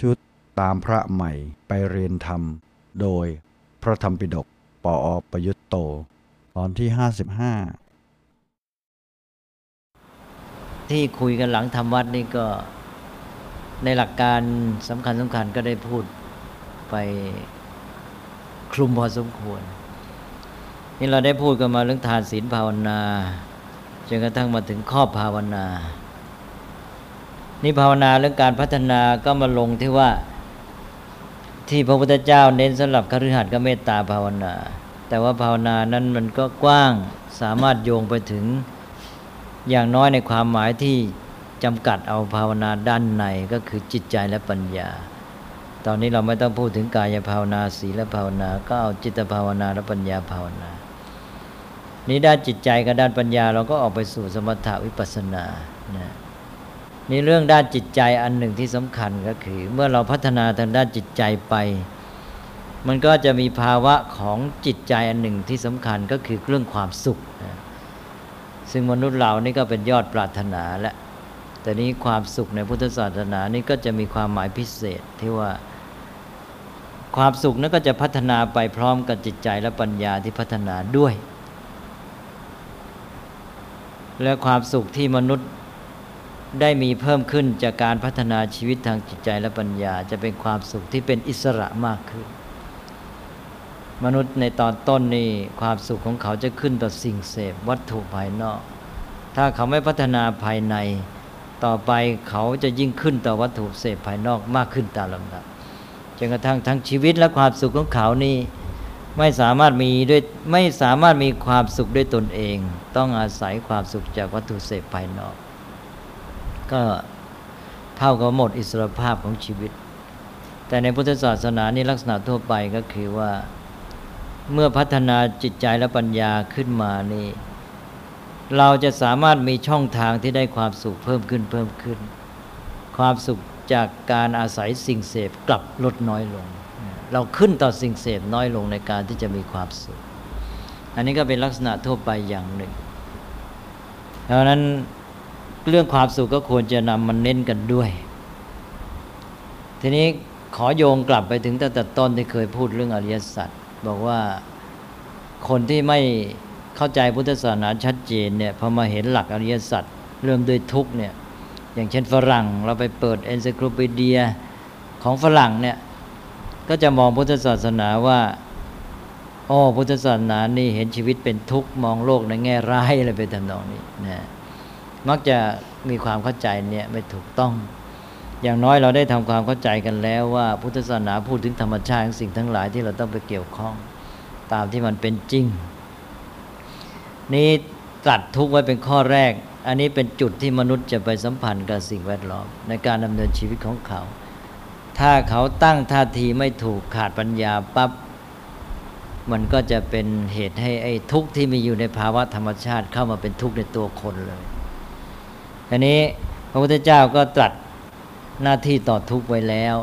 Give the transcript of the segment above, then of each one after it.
ชุดตามพระใหม่ไปเรียนธรรม โดยพระธรรมปิฎกปออประยุตโต ตอนที่ 55 ที่คุยกันหลังทำวัดนี่ก็ในหลักการสำคัญสำคัญก็ได้พูดไปคลุมพอสมควร นี่เราได้พูดกันมาเรื่องทานศีลภาวนาจนกระทั่งมาถึงข้อภาวนา นี่ภาวนาเรื่องการพัฒนาก็มาลงที่ว่า ที่พระพุทธเจ้าเน้นสำหรับคฤหัสถ์ก็เมตตาภาวนา แต่ว่าภาวนานั้นมันก็กว้างสามารถโยงไปถึงอย่างน้อยในความหมายที่จำกัดเอาภาวนาด้านในก็คือจิตใจและปัญญา ตอนนี้เราไม่ต้องพูดถึงกายภาวนาศีลภาวนา ก็เอาจิตภาวนาและปัญญาภาวนา นี้ด้านจิตใจกับด้านปัญญาเราก็ออกไปสู่สมถะวิปัสสนานะ นี่เรื่องด้านจิตใจอันหนึ่งที่สำคัญก็คือ เมื่อเราพัฒนาทางด้านจิตใจไป มันก็จะมีภาวะของจิตใจอันหนึ่งที่สำคัญก็คือเรื่องความสุข ซึ่งมนุษย์เรานี่ก็เป็นยอดปรารถนาและ แต่นี้ความสุขในพุทธศาสนานี่ก็จะมีความหมายพิเศษที่ว่าความสุขนั้นก็จะพัฒนาไปพร้อมกับจิตใจและปัญญาที่พัฒนาด้วย และความสุขที่มนุษย์ ได้มีเพิ่มขึ้นจากการพัฒนาชีวิตทางจิตใจและปัญญา จะเป็นความสุขที่เป็นอิสระมากขึ้น มนุษย์ในตอนต้นนี่ความสุขของเขาจะขึ้นต่อสิ่งเสพวัตถุภายนอก ถ้าเขาไม่พัฒนาภายใน ต่อไปเขาจะยิ่งขึ้นต่อวัตถุเสพภายนอกมากขึ้นตามลำดับจนกระทั่งทั้งชีวิตและความสุขของเขานี่ไม่สามารถมีด้วยไม่สามารถมีความสุขด้วยตนเอง ต้องอาศัยความสุขจากวัตถุเสพภายนอก ก็เท่ากับหมดอิสรภาพของชีวิต แต่ในพุทธศาสนานี่ลักษณะทั่วไปก็คือว่าเมื่อพัฒนาจิตใจและปัญญาขึ้นมานี่ เราจะสามารถมีช่องทางที่ได้ความสุขเพิ่มขึ้นเพิ่มขึ้น ความสุขจากการอาศัยสิ่งเสพกลับลดน้อยลง เราขึ้นต่อสิ่งเสพน้อยลงในการที่จะมีความสุข อันนี้ก็เป็นลักษณะทั่วไปอย่างหนึ่งดังนั้น เรื่องความสุขก็ควรจะนำมันเน้นกันด้วย ทีนี้ขอโยงกลับไปถึงตั้งแต่ต้นที่เคยพูดเรื่องอริยสัจบอกว่าคนที่ไม่เข้าใจพุทธศาสนาชัดเจนเนี่ยพอมาเห็นหลักอริยสัจเริ่มด้วยทุกเนี่ยอย่างเช่นฝรั่งเราไปเปิดเอนไซคลปีเดียของฝรั่งเนี่ยก็จะมองพุทธศาสนาว่าอ๋อพุทธศาสนานี่เห็นชีวิตเป็นทุกข์มองโลกในแง่ร้ายอะไรไปทำนองนี้นะ มักจะมีความเข้าใจเนี่ยไม่ถูกต้อง อย่างน้อยเราได้ทำความเข้าใจกันแล้วว่าพุทธศาสนาพูดถึงธรรมชาติของสิ่งทั้งหลายที่เราต้องไปเกี่ยวข้องตามที่มันเป็นจริง นี้ตัดทุกไว้เป็นข้อแรก อันนี้เป็นจุดที่มนุษย์จะไปสัมพันธ์กับสิ่งแวดล้อม ในการดำเนินชีวิตของเขา ถ้าเขาตั้งท่าทีไม่ถูกขาดปัญญาปับ๊บมันก็จะเป็นเหตุให้ไอ้ทุกข์ที่มีอยู่ในภาวะธรรมชาติเข้ามาเป็นทุกข์ในตัวคนเลย อันนี้พระพุทธเจ้าก็ตรัสหน้าที่ต่อทุกไว้แล้ว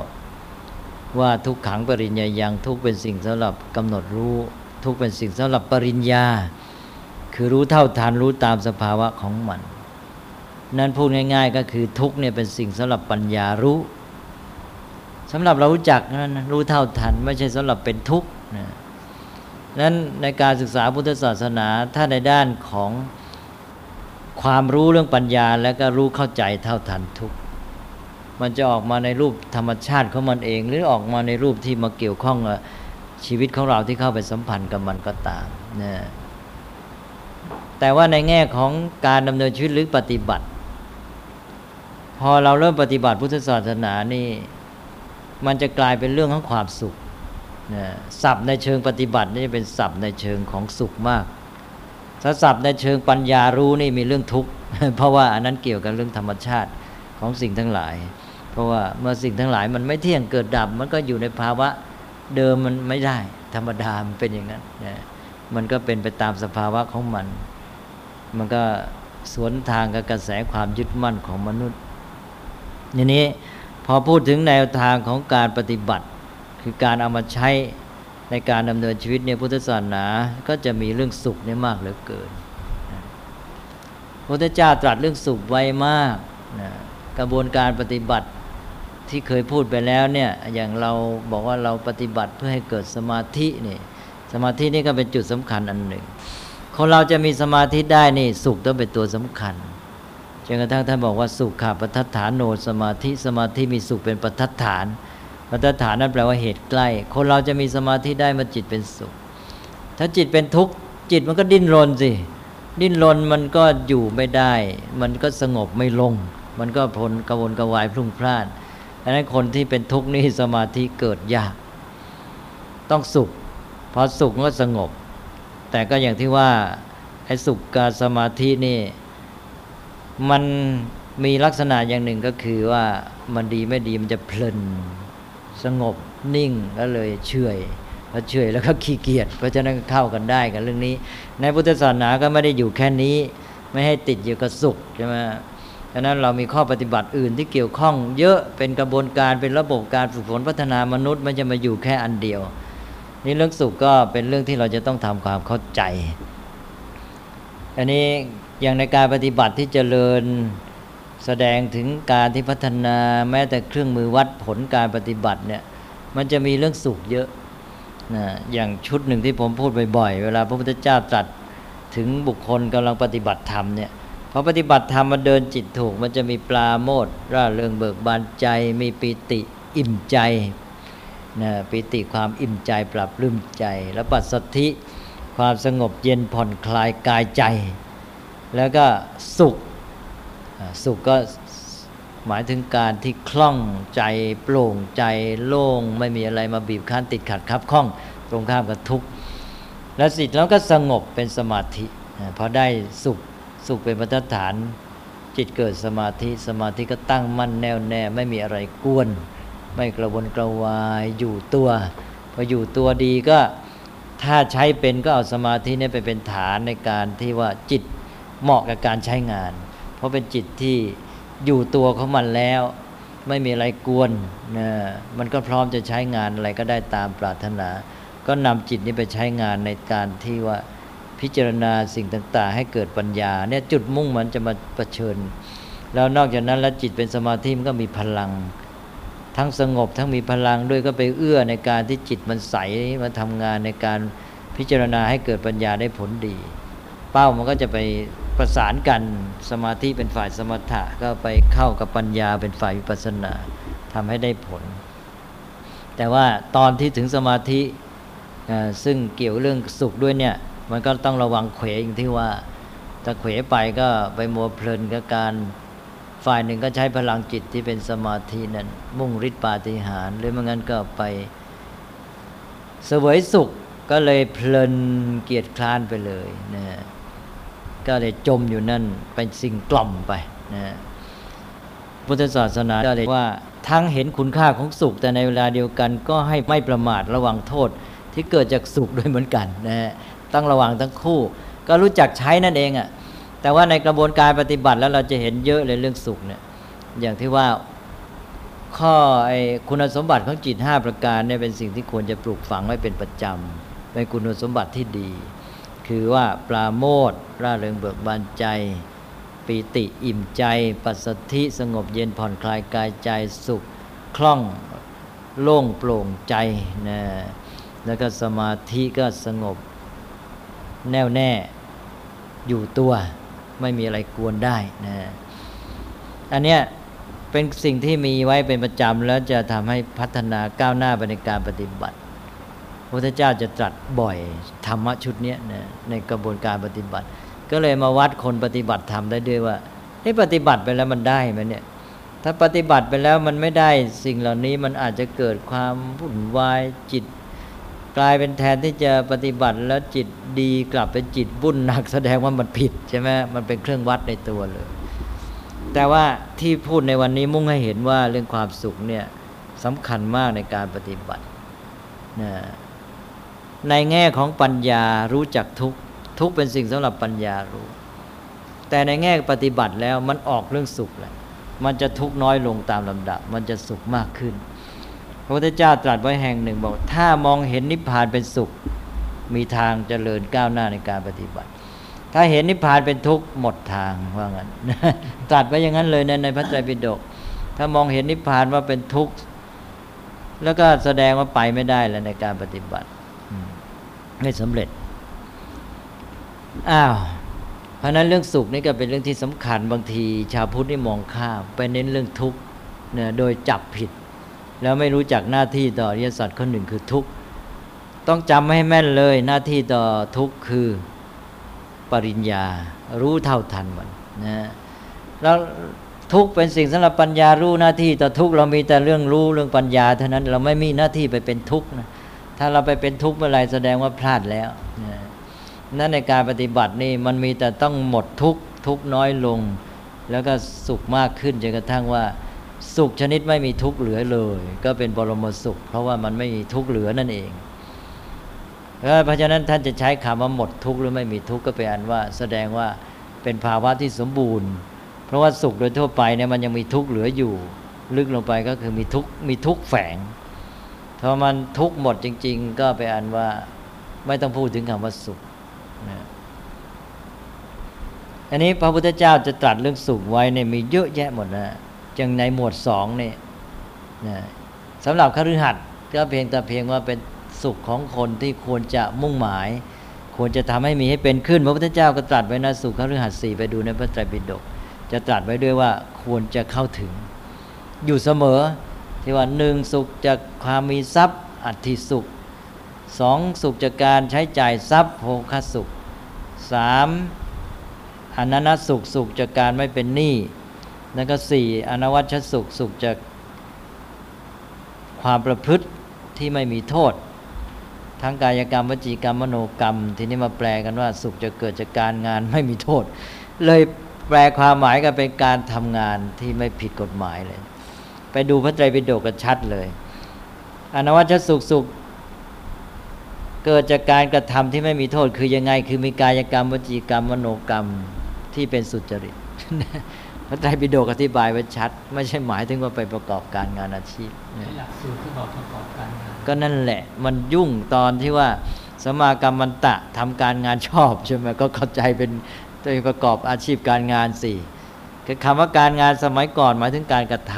ว่าทุกขังปริญญายังทุกเป็นสิ่งสำหรับกำหนดรู้ทุกเป็นสิ่งสำหรับปริญญา คือรู้เท่าทันรู้ตามสภาวะของมัน นั่นพูดง่าย ๆ ก็คือทุกเนี่ยเป็นสิ่งสำหรับปัญญารู้สำหรับเรารู้จักนั้นรู้เท่าทันไม่ใช่สำหรับเป็นทุกข์นะนั้นในการศึกษาพุทธศาสนาถ้าในด้านของ ความรู้เรื่องปัญญาแล้วก็รู้เข้าใจเท่าทันทุก มันจะออกมาในรูปธรรมชาติของมันเอง หรือออกมาในรูปที่มาเกี่ยวข้องกับชีวิตของเราที่เข้าไปสัมพันธ์กับมันก็ตามนะแต่ว่าในแง่ของการดำเนินชีวิตหรือปฏิบัติ พอเราเริ่มปฏิบัติพุทธศาสนานี่ มันจะกลายเป็นเรื่องของความสุขนะศัพท์ในเชิงปฏิบัตินี่เป็นศัพท์ในเชิงของสุขมาก ถ้าศัพท์ในเชิงปัญญารู้นี่มีเรื่องทุกข์เพราะว่าอันนั้นเกี่ยวกับเรื่องธรรมชาติของสิ่งทั้งหลาย เพราะว่าเมื่อสิ่งทั้งหลายมันไม่เที่ยงเกิดดับ มันก็อยู่ในภาวะเดิมมันไม่ได้ ธรรมดามันเป็นอย่างนั้นนะมันก็เป็นไปตามสภาวะของมัน มันก็สวนทางกับกระแสความยึดมั่นของมนุษย์ทีนี้พอพูดถึงแนวทางของการปฏิบัติ คือการเอามาใช้ ในการดำเนินชีวิตในพุทธศาสนาก็จะมีเรื่องสุขนี่มากเหลือเกินพระพุทธเจ้าตรัสเรื่องสุขไว้มากนะกระบวนการปฏิบัติที่เคยพูดไปแล้วเนี่ยอย่างเราบอกว่าเราปฏิบัติเพื่อให้เกิดสมาธินี่สมาธินี่ก็เป็นจุดสำคัญอันหนึ่ง คนเราจะมีสมาธิได้นี่สุขต้องเป็นตัวสำคัญจนกระทั่งท่านบอกว่าสุขขาปัฏฐานโนสมาธิสมาธิมีสุขเป็นปัฏฐาน ปัฏฐานนั่นแปลว่าเหตุใกล้ คนเราจะมีสมาธิได้มาจิตเป็นสุข ถ้าจิตเป็นทุกข์จิตมันก็ดิ้นรนสิ ดิ้นรนมันก็อยู่ไม่ได้ มันก็สงบไม่ลง มันก็พลกระวนกระวายพลุ่งพล่านดังนั้นคนที่เป็นทุกข์นี่สมาธิเกิดยาก ต้องสุข พอสุขก็สงบ แต่ก็อย่างที่ว่าไอ้สุขกับสมาธินี่ มันมีลักษณะอย่างหนึ่งก็คือว่ามันดีไม่ดีมันจะเพลิน สงบนิ่งก็เลยเฉยแล้วเฉยแล้วก็ขี้เกียจเพราะฉะนั้นเข้ากันได้กับเรื่องนี้ ในพุทธศาสนาก็ไม่ได้อยู่แค่นี้ ไม่ให้ติดอยู่กับสุขใช่ไหมฉะนั้นเรามีข้อปฏิบัติอื่นที่เกี่ยวข้อง เยอะเป็นกระบวนการเป็นระบบการฝึกฝนพัฒนามนุษย์มันจะมาอยู่แค่อันเดียวนี่เรื่องสุขก็เป็นเรื่องที่เราจะต้องทำความเข้าใจ อันนี้อย่างในการปฏิบัติที่เจริญ แสดงถึงการที่พัฒนาแม้แต่เครื่องมือวัดผลการปฏิบัติเนี่ยมันจะมีเรื่องสุขเยอะนะอย่างชุดหนึ่งที่ผมพูดบ่อยๆ เวลาพระพุทธเจ้าตรัสถึงบุคคลกำลังปฏิบัติธรรมเนี่ยพอปฏิบัติธรรมมันเดินจิตถูก มันจะมีปลาโมดร่าเริงเบิกบานใจ มีปิติอิ่มใจนะปิติความอิ่มใจปรับลืมใจ แล้วปัสสธิความสงบเย็นผ่อนคลายกายใจ แล้วก็สุข สุขก็หมายถึงการที่คล่องใจโปร่งใจโล่งไม่มีอะไรมาบีบคั้นติดขัดครับข้องตรงข้ามกับทุกข์แล้วสิทธิ์แล้วก็สงบเป็นสมาธิพอได้สุขสุขเป็นมาตรฐาน จิตเกิดสมาธิสมาธิก็ตั้งมั่นแน่วแน่ไม่มีอะไรกวน ไม่กระวนกระวายอยู่ตัวพออยู่ตัวดีก็ถ้าใช้เป็นก็เอาสมาธินี่ไปเป็นฐานในการที่ว่าจิตเหมาะกับการใช้งาน เพราะเป็นจิตที่อยู่ตัวของมันแล้ว ไม่มีอะไรกวนนะมันก็พร้อมจะใช้งานอะไรก็ได้ตามปรารถนา ก็นำจิตนี้ไปใช้งานในการที่ว่าพิจารณาสิ่งต่าง ๆ ให้เกิดปัญญาเนี่ยจุดมุ่งมันจะมาประชิญแล้วนอกจากนั้นแล้วจิตเป็นสมาธิมันก็มีพลัง ทั้งสงบทั้งมีพลังด้วยก็ไปเอื้อในการที่จิตมันใสมาทำงานในการพิจารณาให้เกิดปัญญาได้ผลดี เป้ามันก็จะไป ประสานกันสมาธิเป็นฝ่ายสมถะก็ไปเข้ากับปัญญาเป็นฝ่ายวิปัสนาทำให้ได้ผล แต่ว่าตอนที่ถึงสมาธิซึ่งเกี่ยวเรื่องสุขด้วยเนี่ยมันก็ต้องระวังเขวอย่างที่ว่าถ้าเขวไปก็ไปมัวเพลินกับการฝ่ายหนึ่งก็ใช้พลังจิตที่เป็นสมาธินั้น มุ่งฤทธิปาฏิหาริย์หรือไม่งั้นก็ไปเสวยสุขก็เลยเพลินเกียรติคลานไปเลยนะ ก็เลยจมอยู่นั่นเป็นสิ่งกล่อมไปนะพุทธศาสนาก็เลยว่าทั้งเห็นคุณค่าของสุขแต่ในเวลาเดียวกัน ก็ให้ไม่ประมาทระวังโทษที่เกิดจากสุขด้วยเหมือนกันนะต้องระวังทั้งคู่ ก็รู้จักใช้นั่นเองอะ่ะแต่ว่าในกระบวนการปฏิบัติแล้วเราจะเห็นเยอะเลยเรื่องสุขเนี่ยอย่างที่ว่าข้อไอคุณสมบัติของจิตห้าประการเนี่ยเป็นสิ่งที่ควรจะปลูกฝังไว้เป็นประจำเป็นคุณสมบัติที่ดี คือว่าปราโมทร่าเริงเบิกบานใจ ปีติอิ่มใจ ปัสสธิสงบเย็นผ่อนคลายกายใจสุขคล่องโล่งโปร่งใจนะแล้วก็สมาธิก็สงบแน่วแน่อยู่ตัวไม่มีอะไรกวนได้นะอันเนี้ยเป็นสิ่งที่มีไว้เป็นประจำแล้วจะทำให้พัฒนาก้าวหน้าไปในการปฏิบัติ พระเจ้าจะตรัสบ่อยธรรมะชุดนี้นะในกระบวนการปฏิบัติ ก็เลยมาวัดคนปฏิบัติธรรมได้ด้วยว่านี่ปฏิบัติไปแล้วมันได้ไหมเนี่ยถ้าปฏิบัติไปแล้วมันไม่ได้สิ่งเหล่านี้มันอาจจะเกิดความวุ่นวายจิต กลายเป็นแทนที่จะปฏิบัติแล้วจิตดีกลับเป็นจิตบุ่นหนักแสดงว่ามันผิดใช่ไหมมันเป็นเครื่องวัดในตัวเลย แต่ว่าที่พูดในวันนี้มุ่งให้เห็นว่าเรื่องความสุขเนี่ยสำคัญมากในการปฏิบัตินะ ในแง่ของปัญญารู้จักทุกทุกเป็นสิ่งสำหรับปัญญารู้ แต่ในแง่ปฏิบัติแล้วมันออกเรื่องสุขแหละมันจะทุกน้อยลงตามลำดับ มันจะสุขมากขึ้น พระพุทธเจ้าตรัสไว้แห่งหนึ่งบอก ถ้ามองเห็นนิพพานเป็นสุข มีทางเจริญก้าวหน้าในการปฏิบัติ ถ้าเห็นนิพพานเป็นทุกข์หมดทางว่างั้นตรัสไว้อย่างนั้นเลยในในพระไตรปิฎกถ้ถ้ามองเห็นนิพพานว่าเป็นทุกข์แล้วก็แสดงว่าไปไม่ได้แล้วในการปฏิบัติ ไม่สำเร็จ อ้าว เพราะนั้นเรื่องสุขนี่ก็เป็นเรื่องที่สำคัญบางที ชาวพุทธนี่มองข้ามไปเน้นเรื่องทุกข์เนี่ยโดยจับผิด แล้วไม่รู้จักหน้าที่ต่ออริยสัจข้อหนึ่งคือทุกข์ต้องจำให้แม่นเลยหน้าที่ต่อทุกข์คือปริญญารู้เท่าทันมันนะแล้วทุกเป็นสิ่งสำหรับปัญญารู้หน้าที่ต่อทุกเรามีแต่เรื่องรู้เรื่องปัญญาเท่านั้นเราไม่มีหน้าที่ไปเป็นทุกข์นะ ถ้าเราไปเป็นทุกข์เมื่อไรแสดงว่าพลาดแล้วนั่นในการปฏิบัตินี่มันมีแต่ต้องหมดทุกข์ทุกน้อยลง แล้วก็สุขมากขึ้นจนกระทั่งว่า สุขชนิดไม่มีทุกข์เหลือเลย ก็เป็นบรมสุข เพราะว่ามันไม่มีทุกข์เหลือนั่นเองเพราะฉะนั้นท่านจะใช้คำว่าหมดทุกข์หรือไม่มีทุกข์ก็เป็นอันว่า แสดงว่าเป็นภาวะที่สมบูรณ์ เพราะว่าสุขโดยทั่วไปเนี่ยมันยังมีทุกข์เหลืออยู่ ลึกลงไปก็คือมีทุกข์มีทุกข์แฝง พอมันทุกหมดจริง ๆ ก็ไปอันว่าไม่ต้องพูดถึงคำว่าสุขนะอันนี้พระพุทธเจ้าจะตรัสเรื่องสุขไว้เนี่ยมีเยอะแยะหมดนะจังในหมวดสองเนี่ยนะสำหรับคฤหัสถ์ก็เพียงแต่เพียงว่าเป็นสุขของคนที่ควรจะมุ่งหมาย ควรจะทำให้มีให้เป็นขึ้น พระพุทธเจ้าก็ตรัสไว้นะสุขคฤหัสถ์สี่ไปดูในพระไตรปิฎกจะตรัสไว้ด้วยว่าควรจะเข้าถึง อยู่เสมอ ที่ว่าหนึ่งสุขจากความมีทรัพย์อัติสุขสองสุขจากการใช้จ่ายทรัพย์โภคสุขสามอนันตสุขสุขจากการไม่เป็นหนี้แล้วก็สี่อนวัชสุขสุขจากความประพฤติที่ไม่มีโทษ ทั้งกายกรรมวจีกรรมมโนกรรม ทีนี้มาแปลกันว่าสุขจะเกิดจากการงานไม่มีโทษ เลยแปลความหมายก็เป็นการทำงานที่ไม่ผิดกฎหมายเลย ไปดูพระไตรปิฎกกันชัดเลยอนวัชสุขสุขเกิดจากการกระทำที่ไม่มีโทษคือยังไง คือมีกายกรรมวจีกรรมมโนกรรมที่เป็นสุจริตพระไตรปิฎกอธิบายไว้ชัด ไม่ใช่หมายถึงว่าไปประกอบการงานอาชีพหลักสูตรที่บอกประกอบการงานก็นั่นแหละ มันยุ่งตอนที่ว่าสมากรรมมันตะทำการงานชอบใช่ไหมก็เข้าใจเป็นตัวประกอบอาชีพการงานสี่ คือคำว่าการงานสมัยก่อนหมายถึงการกระท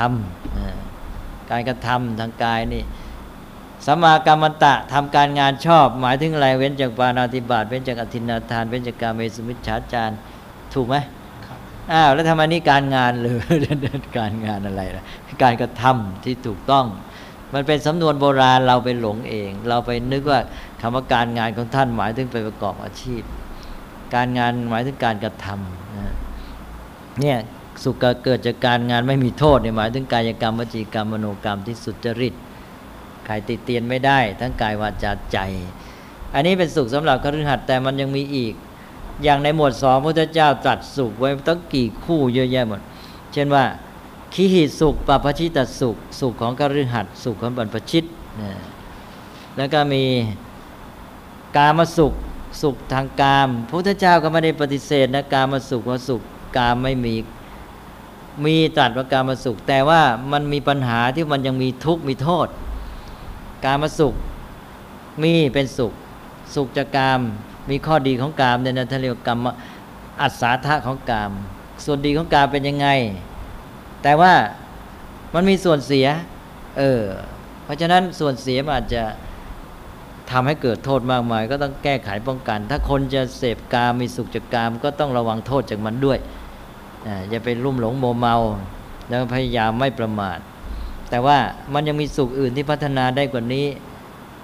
ำการกระทำทางกายนี่สมากรรมตะทำการงานชอบ หมายถึงอะไรเว้นจากปานาติบาตเว้นจากอธินาทาน เว้นจากการเมสุมิชฌาจารถูกไหมอ้าวแล้วทำไมนี่การงานเลยการงานอะไรล่ะการกระทำที่ถูกต้อง มันเป็นสำนวนโบราณเราไปหลงเอง เราไปนึกว่าคำว่าการงานของท่านหมายถึงไปประกอบอาชีพ การงานหมายถึงการกระทำนะ เนี่ยสุขเกิดจากการงานไม่มีโทษเนี่ยหมายถึงกายกรรมวจีกรรมมโนกรรมที่สุจริตใครติเตียนไม่ได้ ทั้งกายวาจาใจ อันนี้เป็นสุขสำหรับคฤหัสถ์แต่มันยังมีอีก อย่างในหมวดสองพระเจ้าตรัสสุขไว้ตั้งกี่คู่เยอะแยะหมด เช่นว่าขีหิสุขปัปชิตสุข สุขของคฤหัสถ์สุขของบรรพชิตนะแล้วก็มีกามสุขสุขทางกามพระพุทธเจ้าก็ไม่ได้ปฏิเสธนะกามสุขว่าสุข กามไม่มีมีตรัสว่าการมาสุข แต่ว่ามันมีปัญหาที่มันยังมีทุกข์มีโทษ การมาสุขมีเป็นสุข สุขจากกามมีข้อดีของกามเนี่ยนะท่านเรียกกรรมอัศาธาของกาม ส่วนดีของกามเป็นยังไง แต่ว่ามันมีส่วนเสีย เออ เพราะฉะนั้นส่วนเสียมันอาจจะทำให้เกิดโทษมากมาย ก็ต้องแก้ไขป้องกัน ถ้าคนจะเสพกามมีสุขจากกาม ก็ต้องระวังโทษจากมันด้วย อย่าไปรุ่มหลงโมเมา แล้วพยายามไม่ประมาท แต่ว่ามันยังมีสุขอื่นที่พัฒนาได้กว่านี้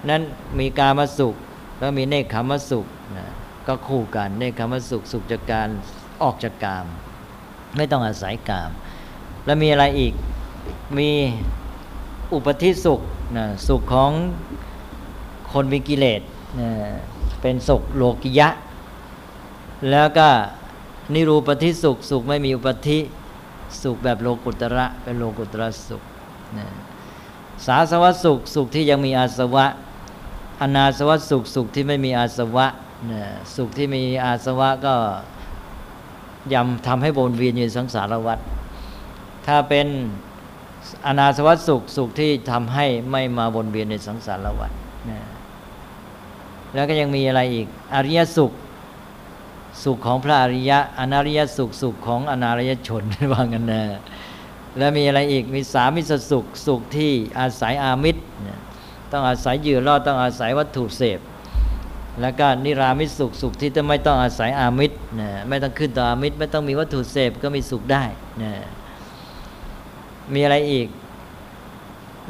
นั้นมีกามาสุขแล้วมีเนคขมสุขนะก็คู่กันเนคขมสุขสุขจากการออกจากกาม ไม่ต้องอาศัยกาม แล้วมีอะไรอีกมีอุปธิสุขนะสุขของคนมีกิเลสนะเป็นสุขโลกิยะ แล้วก็ นิรูปธิสุขสุขไม่มีอุปธิสุขแบบโลกุตระเป็นโลกุตระสุขสาสวะสุขสุขที่ยังมีอาสวะ อนาสวะสุขสุขที่ไม่มีอาสวะสุขที่มีอาสวะก็ยำทำให้วนเวียนอยู่สังสารวัฏถ้าเป็นอนาสวัสุขสุขที่ทำให้ไม่มาวนเวียนในสังสารวัฏแล้วก็ยังมีอะไรอีก อริยสุข สุขของพระอริยะ อนาริยสุขสุขของอนาริยชนว่างันนะแล้วมีอะไรอีกมีสามิสสุขสุขที่อาศัยอามิตรต้องอาศัยยือรอดต้องอาศัยวัตถุเสพ แล้วก็นิรามิตสุขสุขที่จะไม่ต้องอาศัยอามิตรนะไม่ต้องขึ้นต่ออามิตร ไม่ต้องมีวัตถุเสพก็มีสุขได้นะมีอะไรอีก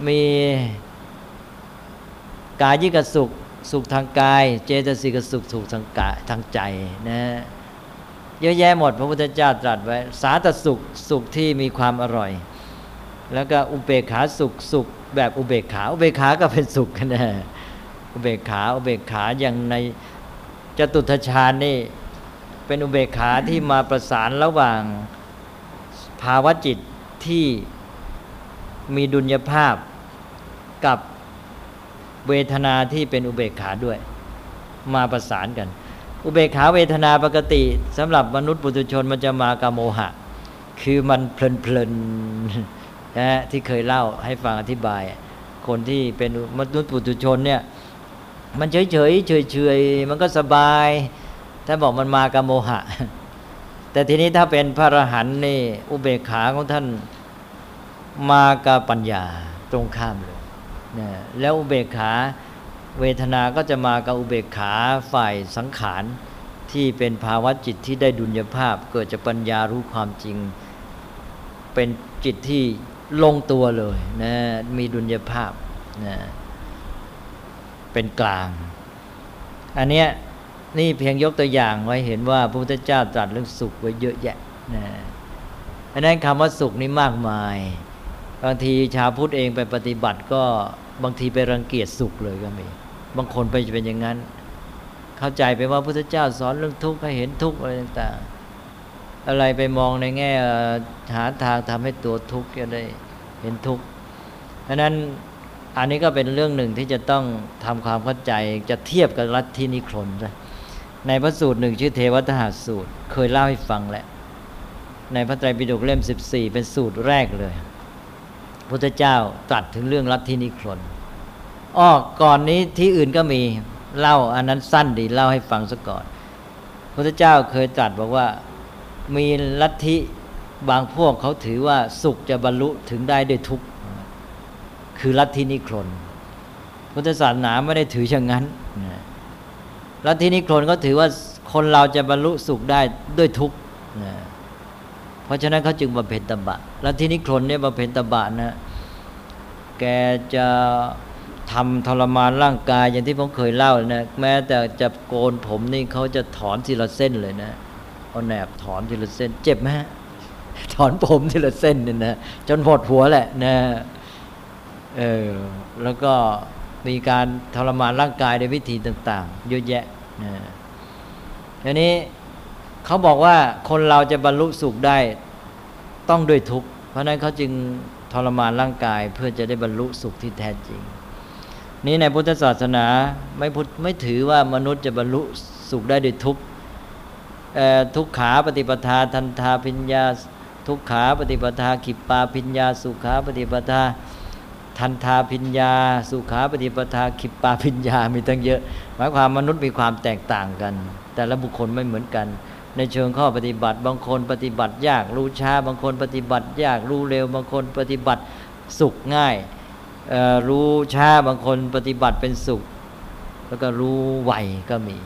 มีกายิกสุข สุขทางกาย เจตสิกสุขสุขทางกายทางใจนะเยอะแยะหมด พระพุทธเจ้าตรัสไว้ สาตสุขสุขที่มีความอร่อย แล้วก็อุเบกขาสุขสุขแบบอุเบกขาอุเบกขาก็เป็นสุขนะอุเบกขาอุเบกขาอย่างในจตุทชาญนี่ เป็นอุเบกขาที่มาประสานระหว่างภาวะจิตที่มีดุลยภาพกับ เวทนาที่เป็นอุเบกขาด้วย มาประสานกัน อุเบกขาเวทนาปกติสำหรับมนุษย์ปุถุชนมันจะมากาโมหะ คือมันเพลินๆนะที่เคยเล่าให้ฟังอธิบาย คนที่เป็นมนุษย์ปุถุชนเนี่ยมันเฉยเฉยเฉยเฉยมันก็สบายถ้าบอกมันมากาโมหะ แต่ทีนี้ถ้าเป็นพระอรหันต์นี่อุเบกขาของท่านมากับปัญญาตรงข้ามเลย นะแล้วอุเบกขาเวทนาก็จะมากับอุเบกขาฝ่ายสังขารที่เป็นภาวะจิตที่ได้ดุลยภาพ เกิดจากปัญญารู้ความจริง เป็นจิตที่ลงตัวเลยนะมีดุลยภาพนะเป็นกลาง อันเนี้ยนี่เพียงยกตัวอย่างไว้เห็นว่าพระพุทธเจ้าตรัสเรื่องสุขไว้เยอะแยะนะอันนั้นคำว่าสุขนี่มากมายบางทีชาวพุทธเองไปปฏิบัติก็ บางทีไปรังเกียจสุขเลยก็มี บางคนไปเป็นอย่างนั้น เข้าใจไปว่าพุทธเจ้าสอนเรื่องทุกข์ให้เห็นทุกข์อะไรต่างๆ อะไรไปมองในแง่หาทางทำให้ตัวทุกข์จะได้เห็นทุกข์เพราะนั้นอันนี้ก็เป็นเรื่องหนึ่งที่จะต้องทำความเข้าใจจะเทียบกับลัทธินิครนนะในพระสูตรหนึ่งชื่อเทวทหาสูตร เคยเล่าให้ฟังแหละ ในพระไตรปิฎกเล่ม 14 เป็นสูตรแรกเลย พุทธเจ้าตรัสถึงเรื่องลัทธินิครนอ้อก่อนนี้ที่อื่นก็มีเล่าอันนั้นสั้นดีเล่าให้ฟังซะก่อนพุทธเจ้าเคยตรัสบอกว่ามีลัทธิบางพวกเขาถือว่าสุขจะบรรลุถึงได้ด้วยทุกข์คือลัทธินิครนพุทธศาสนาไม่ได้ถือเช่นนั้นลัทธินิครนก็ถือว่าคนเราจะบรรลุสุขได้ด้วยทุกข์ ราะฉะนั้นเขาจึงบำเพ็ญตบะ แล้วที่นี้ครนเนี่ยบำเพ็ญตบะนะแกจะทำทรมานร่างกายอย่างที่ผมเคยเล่านะแม้แต่จะโกนผมนี่เขาจะถอนทีละเส้นเลยนะเอาแหนบถอนทีละเส้น เจ็บไหมถอนผมทีละเส้นเนี่ยนะจนหดหัวแหละนะเออแล้วก็มีการทรมานร่างกายในวิธีต่าง ๆ เยอะแยะนะทีนี้ เขาบอกว่าคนเราจะบรรลุสุขได้ต้องด้วยทุกข์เพราะนั้นเขาจึงทรมานร่างกายเพื่อจะได้บรรลุสุขที่แท้จริง นี้ในพุทธศาสนาไม่พุทไม่ถือว่ามนุษย์จะบรรลุสุขได้ด้วยทุกข์ทุกขาปฏิปทาทันทาพิญญาทุกขาปฏิปทาขิปปาพิญญา สุขาปฏิปทาทันทาพิญญา สุขาปฏิปทาขิปปาพิญญามีตั้งเยอะ หมายความมนุษย์มีความแตกต่างกัน แต่ละบุคคลไม่เหมือนกัน ในเชิงข้อปฏิบัติ บางคนปฏิบัติยากรู้ช้า บางคนปฏิบัติยากรู้เร็ว บางคนปฏิบัติสุขง่ายรู้ช้าบางคนปฏิบัติเป็นสุข แล้วก็รู้ไวก็มี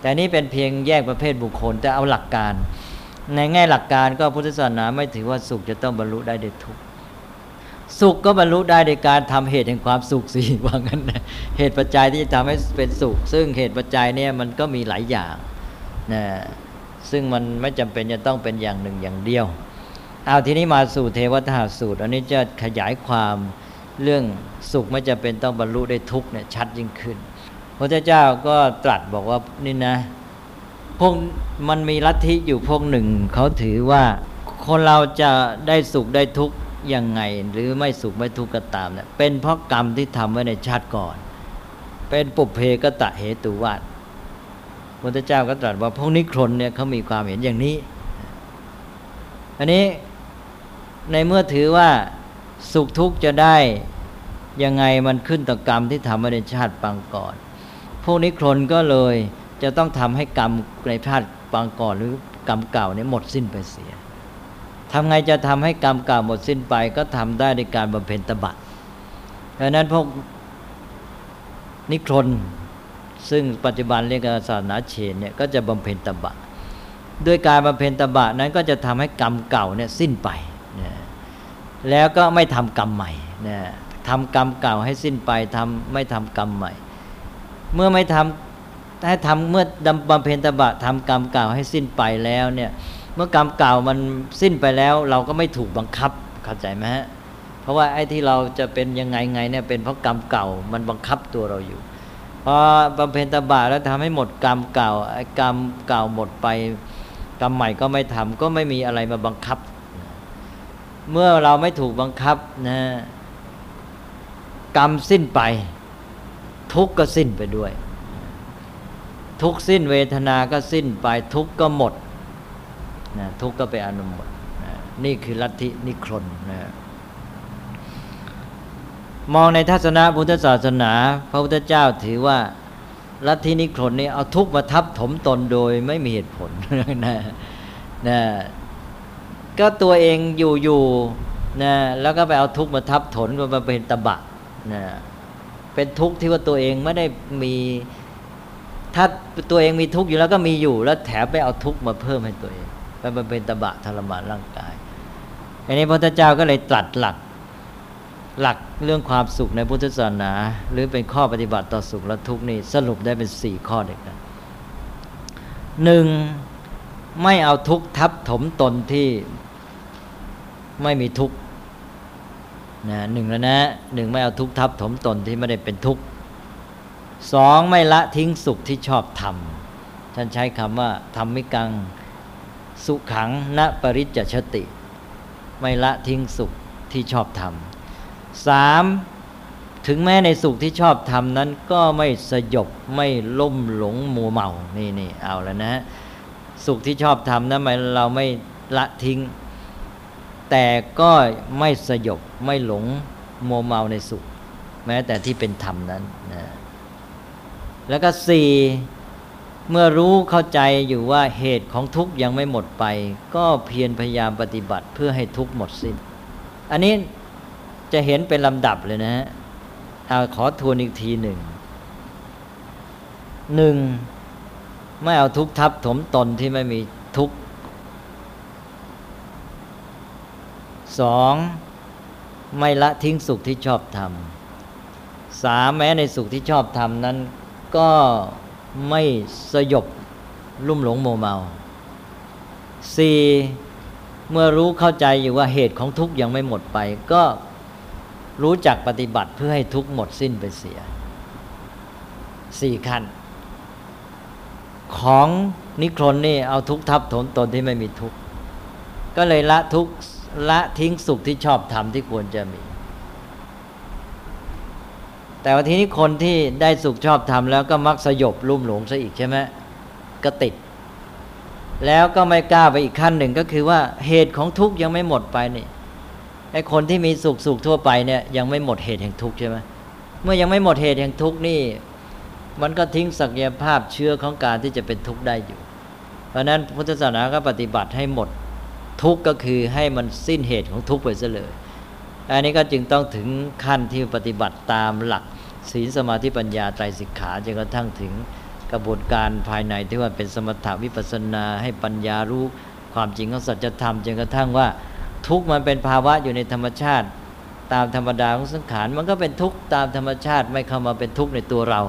แต่นี้เป็นเพียงแยกประเภทบุคคลแต่เอาหลักการ ในแง่หลักการก็พุทธศาสนาไม่ถือว่าสุขจะต้องบรรลุได้โดยทุกสุขก็บรรลุได้โดยการทำเหตุแห่งความสุขสิว่างั้นนะเหตุปัจจัยที่จะทำให้เป็นสุข ซึ่งเหตุปัจจัยเนี่ยมันก็มีหลายอย่างนะ ซึ่งมันไม่จำเป็นจะต้องเป็นอย่างหนึ่งอย่างเดียว เอาทีนี้มาสู่เทวทหาสูตร อันนี้จะขยายความเรื่องสุขไม่จำเป็นต้องบรรลุได้ทุกเนี่ยชัดยิ่งขึ้น พระเจ้าก็ตรัสบอกว่านี่นะพวกมันมีลัทธิอยู่พวกหนึ่ง เขาถือว่าคนเราจะได้สุขได้ทุกข์ยังไง หรือไม่สุขไม่ทุกข์ก็ตามเนี่ยเป็นเพราะกรรมที่ทำไว้ในชาติก่อน เป็นปุเพกตะเหตุวาท พุทธเจ้าก็ตรัสว่าพวกนิครนเนี่ยเขามีความเห็นอย่างนี้ อันนี้ในเมื่อถือว่าสุขทุกข์จะได้ยังไงมันขึ้นต่อกรรมที่ทำมาในชาติปางก่อน พวกนิครนก็เลยจะต้องทำให้กรรมในชาติปางก่อนหรือกรรมเก่านี้หมดสิ้นไปเสียทำไงจะทำให้กรรมเก่าหมดสิ้นไป ก็ทำได้ในการบำเพ็ญตบะเพราะนั้นพวกนิครน ซึ่งปัจจุบันเรียกศาสนาเชนเนี่ยก็จะบำเพ็ญตบะ ด้วยการบำเพ็ญตบะนั้นก็จะทำให้กรรมเก่าเนี่ยสิ้นไปนะแล้วก็ไม่ทำกรรมใหม่นะทำกรรมเก่าให้สิ้นไปทำไม่ทำกรรมใหม่ เมื่อไม่ทำให้ทำเมื่อดำบำเพ็ญตบะทำกรรมเก่าให้สิ้นไปแล้วเนี่ยเมื่อกรรมเก่ามันสิ้นไปแล้ว เราก็ไม่ถูกบังคับเข้าใจไหมฮะเพราะว่าไอ้ที่เราจะเป็นยังไงไงเนี่ยเป็นเพราะกรรมเก่ามันบังคับตัวเราอยู่ พอบำเพ็ญตบะแล้วทำให้หมดกรรมเก่าไอ้กรรมเก่าหมดไป กรรมใหม่ก็ไม่ทำก็ไม่มีอะไรมาบังคับ เมื่อเราไม่ถูกบังคับนะกรรมสิ้นไป ทุกข์ก็สิ้นไปด้วย ทุกข์สิ้นเวทนาก็สิ้นไป ทุกข์ก็หมดนะทุกข์ก็ไปอนุหมดนะนี่คือลัทธินิครนนะ มองในทัศนะพุทธศาสนา พระพุทธเจ้าถือว่าลัทธินิครนนี่เอาทุกข์มาทับถมตนโดยไม่มีเหตุผลนะนะก็ตัวเองอยู่อยู่นะแล้วก็ไปเอาทุกข์มาทับถนมาเป็นตบะนะเป็นทุกข์ที่ว่าตัวเองไม่ได้มีถ้าตัวเองมีทุกข์อยู่แล้วก็มีอยู่ แล้วแถมไปเอาทุกข์มาเพิ่มให้ตัวเองไปมันเป็นตบะทรมานร่างกาย อันนี้พระพุทธเจ้าก็เลยตรัสหลัก หลักเรื่องความสุขในพุทธศาสนา หรือเป็นข้อปฏิบัติต่อสุขและทุกข์นี่สรุปได้เป็นสี่ข้อเด็กนะหนึ่งไม่เอาทุกข์ทับถมตนที่ไม่มีทุกข์นะหนึ่งแล้วนะหนึ่งไม่เอาทุกข์ทับถมตนที่ไม่ได้เป็นทุกข์สองไม่ละทิ้งสุขที่ชอบทำท่านใช้คำว่าธรรมิกังสุขังณปริจจชติ ไม่ละทิ้งสุขที่ชอบทำ สามถึงแม้ในสุขที่ชอบทำนั้นก็ไม่สยบไม่ล่มหลงมัวเมานี่นี่เอาแล้วนะ สุขที่ชอบทำนั้นเราไม่ละทิ้ง แต่ก็ไม่สยบไม่หลงมัวเมาในสุข แม้แต่ที่เป็นธรรมนั้นนะแล้วก็สี่เมื่อรู้เข้าใจอยู่ว่าเหตุของทุกข์ยังไม่หมดไป ก็เพียรพยายามปฏิบัติเพื่อให้ทุกข์หมดสิ้น อันนี้ จะเห็นเป็นลำดับเลยนะฮะเอาขอทวนอีกทีหนึ่งหนึ่งไม่เอาทุกข์ทับถมตนที่ไม่มีทุกข์สองไม่ละทิ้งสุขที่ชอบทำสามแม้ในสุขที่ชอบทำนั้น ก็ไม่สยบลุ่มหลงโมเมาสี่เมื่อรู้เข้าใจอยู่ว่าเหตุของทุกข์ยังไม่หมดไป ก็ รู้จักปฏิบัติเพื่อให้ทุกหมดสิ้นไปเสียสี่ขั้น ของนิครนนี่เอาทุกทับถมตนที่ไม่มีทุกก็เลยละทุกละทิ้งสุขที่ชอบทำที่ควรจะมี แต่ว่าทีนี้คนที่ได้สุขชอบทำแล้วก็มักสยบลุ่มหลงซะอีกใช่ไหมก็ติด แล้วก็ไม่กล้าไปอีกขั้นหนึ่งก็คือว่าเหตุของทุกข์ยังไม่หมดไปนี่ ไอ้คนที่มีสุขสุขทั่วไปเนี่ยยังไม่หมดเหตุแห่งทุกข์ใช่ไหมเมื่อยังไม่หมดเหตุแห่งทุกข์นี่ มันก็ทิ้งศักยภาพเชื้อของการที่จะเป็นทุกข์ได้อยู่ เพราะนั้นพุทธศาสนาก็ปฏิบัติให้หมดทุกข์ก็คือให้มันสิ้นเหตุของทุกข์ไปซะเลยอันนี้ก็จึงต้องถึงขั้นที่ปฏิบัติตามหลักศีลสมาธิปัญญาไตรสิกขาจนกระทั่งถึงกระบวนการภายในที่ว่าเป็นสมถาวิปัสนาให้ปัญญารู้ความจริงของสัจธรรมจนกระทั่งว่า ทุกข์มันเป็นภาวะอยู่ในธรรมชาติ ตามธรรมดาของสังขารมันก็เป็นทุกข์ตามธรรมชาติไม่เข้ามาเป็นทุกข์ในตัวเรา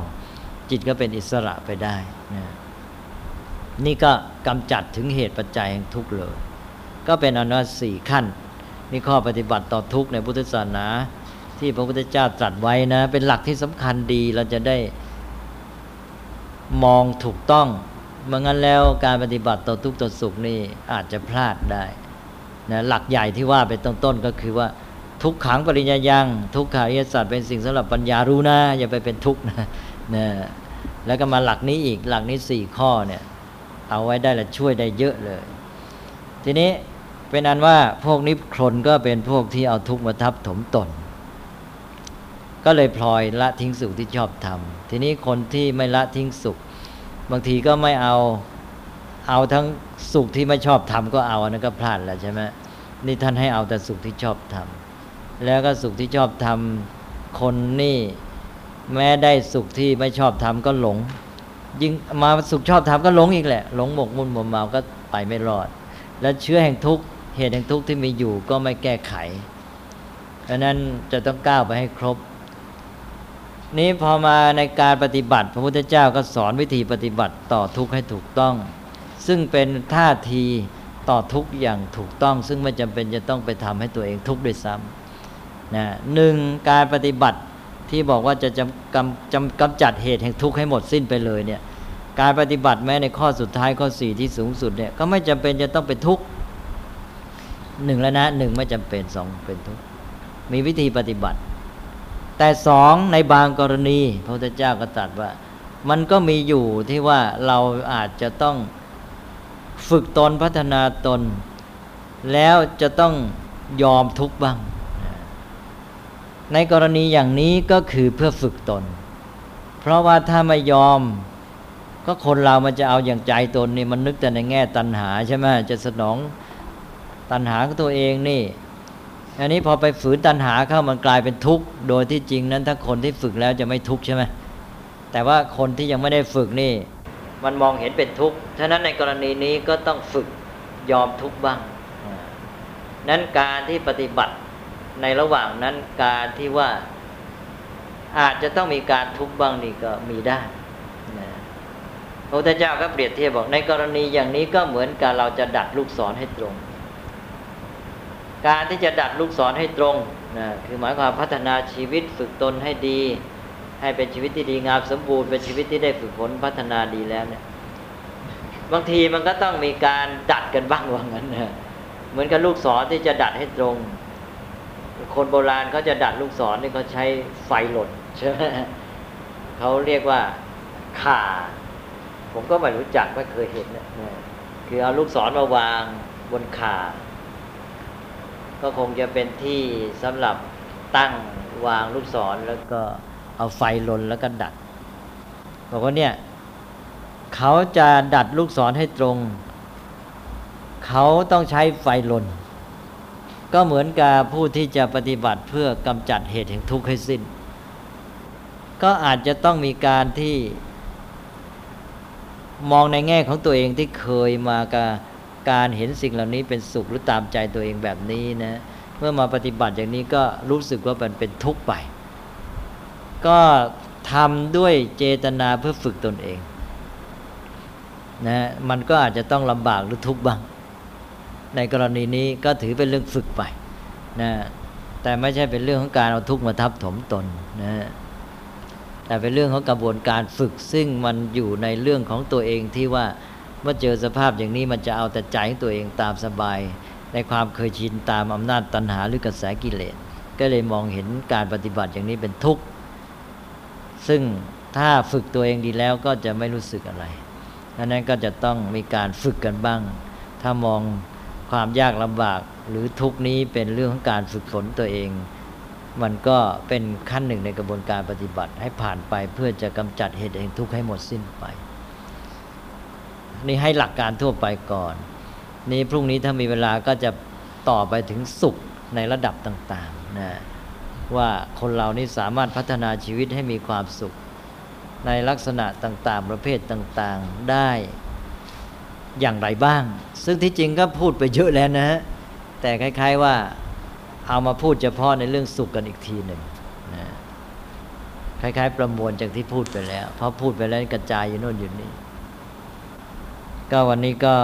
จิตก็เป็นอิสระไปได้นะนี่ก็กำจัดถึงเหตุปัจจัยแห่งทุกข์เลย ก็เป็นอนุสี่ขั้น นี่ข้อปฏิบัติต่อทุกข์ในพุทธศาสนา ที่พระพุทธเจ้าตรัสไว้นะ เป็นหลักที่สำคัญดีเราจะได้มองถูกต้องเมื่องั้นแล้วการปฏิบัติต่อทุกข์ต่อสุขนี่อาจจะพลาดได้ นะหลักใหญ่ที่ว่าไปต้นต้นก็คือว่าทุกขังปริญญายัง ทุกขาริยสัตว์เป็นสิ่งสำหรับปัญญารู้นะ อย่าไปเป็นทุกข์นะนะแล้วก็มาหลักนี้อีกหลักนี้สี่ข้อเนี่ยเอาไว้ได้และช่วยได้เยอะเลย ทีนี้เป็นอันว่าพวกนิครนก็เป็นพวกที่เอาทุกข์มาทับถมตน ก็เลยพลอยละทิ้งสุขที่ชอบทำทีนี้คนที่ไม่ละทิ้งสุข บางทีก็ไม่เอา เอาทั้งสุขที่ไม่ชอบทำก็เอาอันนั้นก็พลาดแล้วใช่ไหมนี่ท่านให้เอาแต่สุขที่ชอบทำแล้วก็สุขที่ชอบทำคนนี่แม้ได้สุขที่ไม่ชอบทำก็หลง ยิ่งมาสุขชอบทำก็หลงอีกแหละ หลงหมกมุ่นหมมเมาก็ไปไม่รอด และเชื้อแห่งทุกข์เหตุแห่งทุกข์ที่มีอยู่ก็ไม่แก้ไขดังนั้นจะต้องก้าวไปให้ครบ นี้พอมาในการปฏิบัติ พระพุทธเจ้าก็สอนวิธีปฏิบัติต่อทุกข์ให้ถูกต้อง ซึ่งเป็นท่าทีต่อทุกอย่างถูกต้อง ซึ่งไม่จำเป็นจะต้องไปทำให้ตัวเองทุกข์ด้วยซ้ำนะหนึ่งการปฏิบัติที่บอกว่าจะจำกำจำกำจัดเหตุแห่งทุกข์ให้หมดสิ้นไปเลยเนี่ยการปฏิบัติแม้ในข้อสุดท้ายข้อสี่ที่สูงสุดเนี่ยก็ไม่จำเป็นจะต้องเป็นทุกข์หนึ่งแล้วนะหนึ่งไม่จำเป็นสองเป็นทุกข์มีวิธีปฏิบัติ แต่สองในบางกรณีพระพุทธเจ้าก็ตรัสว่า มันก็มีอยู่ที่ว่าเราอาจจะต้อง ฝึกตนพัฒนาตน แล้วจะต้องยอมทุกบ้าง ในกรณีอย่างนี้ก็คือเพื่อฝึกตน เพราะว่าถ้าไม่ยอม ก็คนเรามันจะเอาอย่างใจตนนี่มันนึกแต่ในแง่ตัณหาใช่ไหมจะสนองตัณหาของตัวเองนี่อันนี้พอไปฝืนตัณหาเข้ามันกลายเป็นทุกข์ โดยที่จริงนั้นถ้าคนที่ฝึกแล้วจะไม่ทุกข์ใช่ไหมแต่ว่าคนที่ยังไม่ได้ฝึกนี่ มันมองเห็นเป็นทุกข์ ฉะนั้นในกรณีนี้ก็ต้องฝึกยอมทุกข์บ้าง นั้นการที่ปฏิบัติในระหว่างนั้นการที่ว่าอาจจะต้องมีการทุกข์บ้างนี่ก็มีได้พระพุทธเจ้าก็เปรียบเทียบบอก ในกรณีอย่างนี้ก็เหมือนกับเราจะดัดลูกศรให้ตรง การที่จะดัดลูกศรให้ตรงนะคือหมายความพัฒนาชีวิตฝึกตนให้ดี ให้เป็นชีวิตที่ดีงามสมบูรณ์เป็นชีวิตที่ได้ฝึกฝนพัฒนาดีแล้วเนี่ยบางทีมันก็ต้องมีการดัดกันบ้างว่างั้นนะเหมือนกับลูกศรที่จะดัดให้ตรง คนโบราณเขาจะดัดลูกศรนี่เขาใช้ไฟหล่นใช่ไหมเขาเรียกว่าข่า ผมก็ไม่รู้จักไม่เคยเห็นนะคือเอาลูกศรมาวางบนข่า ก็คงจะเป็นที่สำหรับตั้งวางลูกศรแล้วก็ เอาไฟลนแล้วก็ดัด บอกว่าเนี่ย เขาจะดัดลูกศรให้ตรง เขาต้องใช้ไฟลน ก็เหมือนกับผู้ที่จะปฏิบัติเพื่อกำจัดเหตุแห่งทุกข์ให้สิ้น ก็อาจจะต้องมีการที่มองในแง่ของตัวเองที่เคยมากับการเห็นสิ่งเหล่านี้เป็นสุขหรือตามใจตัวเองแบบนี้นะ เมื่อมาปฏิบัติอย่างนี้ก็รู้สึกว่ามันเป็นทุกข์ไป ก็ทำด้วยเจตนาเพื่อฝึกตนเองนะมันก็อาจจะต้องลำบากหรือทุกข์บ้าง ในกรณีนี้ก็ถือเป็นเรื่องฝึกไปนะแต่ไม่ใช่เป็นเรื่องของการเอาทุกข์มาทับถมตนนะแต่เป็นเรื่องของกระบวนการฝึกซึ่งมันอยู่ในเรื่องของตัวเองที่ว่าเมื่อเจอสภาพอย่างนี้มันจะเอาแต่ใจของตัวเองตามสบาย ในความเคยชินตามอำนาจตัณหาหรือกระแสกิเลส ก็เลยมองเห็นการปฏิบัติอย่างนี้เป็นทุกข์ ซึ่งถ้าฝึกตัวเองดีแล้วก็จะไม่รู้สึกอะไรดังนั้นก็จะต้องมีการฝึกกันบ้าง ถ้ามองความยากลำบากหรือทุกนี้เป็นเรื่องของการฝึกฝนตัวเอง มันก็เป็นขั้นหนึ่งในกระบวนการปฏิบัติให้ผ่านไปเพื่อจะกำจัดเหตุแห่งทุกข์ให้หมดสิ้นไป นี่ให้หลักการทั่วไปก่อน นี่พรุ่งนี้ถ้ามีเวลาก็จะต่อไปถึงสุขในระดับต่างๆนะ ว่าคนเรานี่สามารถพัฒนาชีวิตให้มีความสุข ในลักษณะต่างๆ ประเภทต่างๆได้อย่างไรบ้าง ซึ่งที่จริงก็พูดไปเยอะแล้วนะฮะแต่คล้าย ๆว่าเอามาพูดเฉพาะในเรื่องสุขกันอีกทีหนึ่งนะคล้าย ๆ ประมวลจากที่พูดไปแล้วเพราะพูดไปแล้วกระจายอยู่โน่นอยู่นี่ก็วันนี้ก็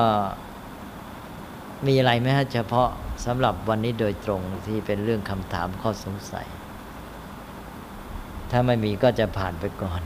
มีอะไรไหมฮะเฉพาะ สำหรับวันนี้โดยตรงที่เป็นเรื่องคำถามข้อสงสัย ถ้าไม่มีก็จะผ่านไปก่อน